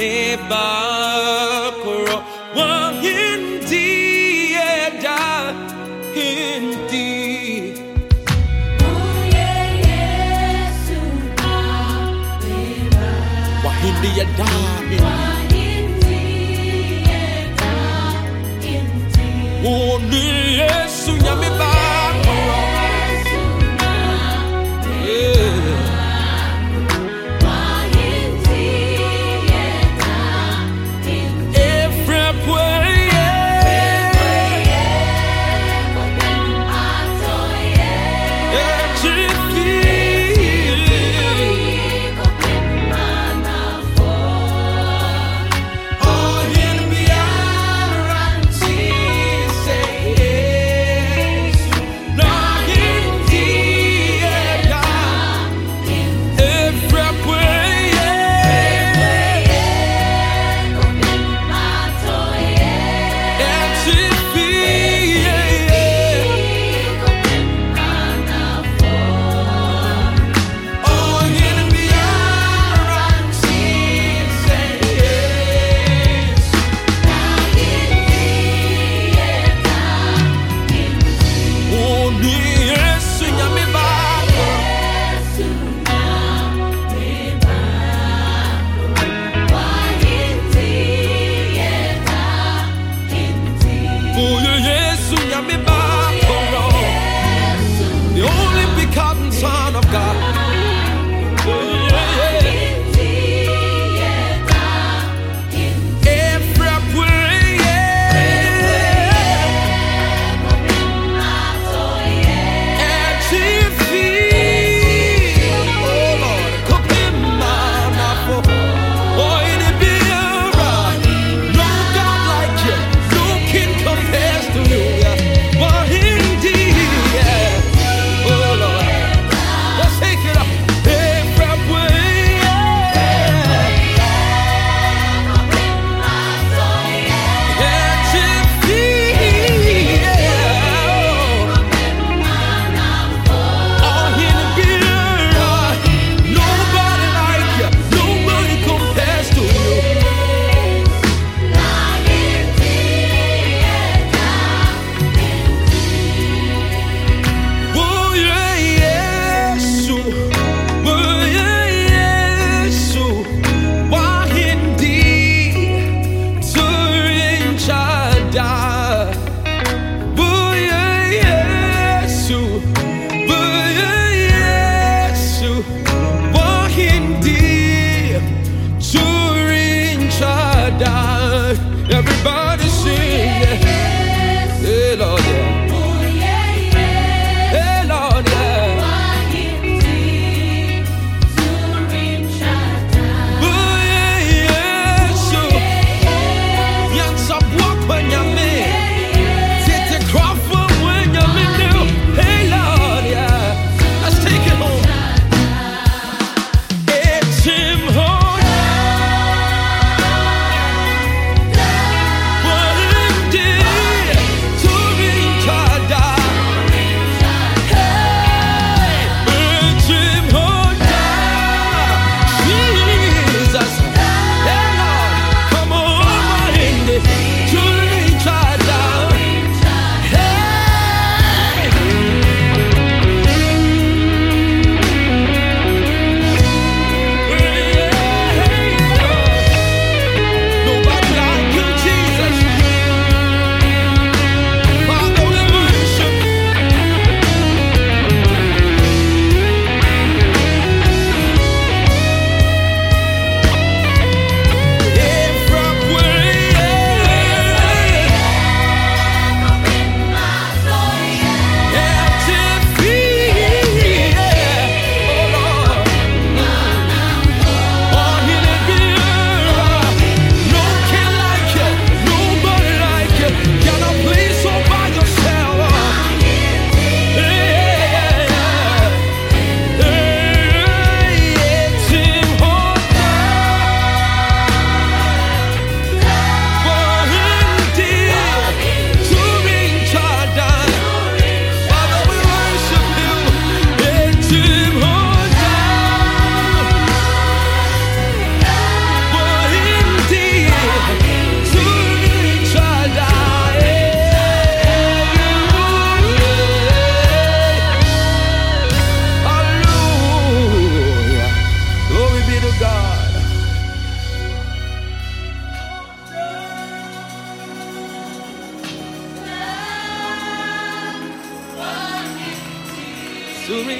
nyame bakoro wahindi ada hindi. Wahindi ada hindi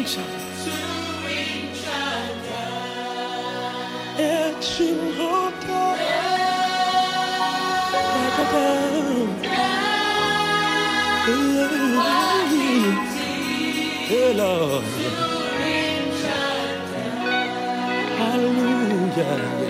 each other. To each other. And she will hold down. Like a down. Hey, Hallelujah.